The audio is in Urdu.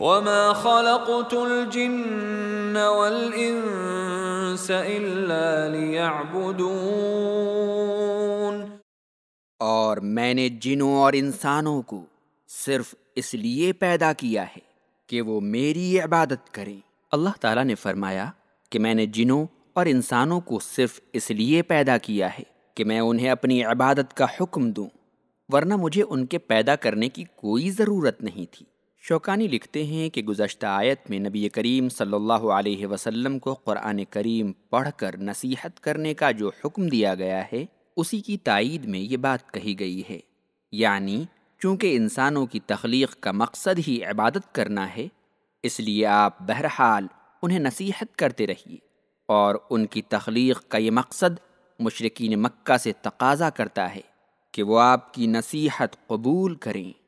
وما خلقت الجن والانس الا ليعبدون اور میں نے جنوں اور انسانوں کو صرف اس لیے پیدا کیا ہے کہ وہ میری عبادت کریں۔ اللہ تعالیٰ نے فرمایا کہ میں نے جنوں اور انسانوں کو صرف اس لیے پیدا کیا ہے کہ میں انہیں اپنی عبادت کا حکم دوں، ورنہ مجھے ان کے پیدا کرنے کی کوئی ضرورت نہیں تھی۔ شوکانی لکھتے ہیں کہ گزشتہ آیت میں نبی کریم صلی اللہ علیہ وسلم کو قرآن کریم پڑھ کر نصیحت کرنے کا جو حکم دیا گیا ہے، اسی کی تائید میں یہ بات کہی گئی ہے۔ یعنی چونکہ انسانوں کی تخلیق کا مقصد ہی عبادت کرنا ہے، اس لیے آپ بہرحال انہیں نصیحت کرتے رہیے اور ان کی تخلیق کا یہ مقصد مشرقین مکہ سے تقاضا کرتا ہے کہ وہ آپ کی نصیحت قبول کریں۔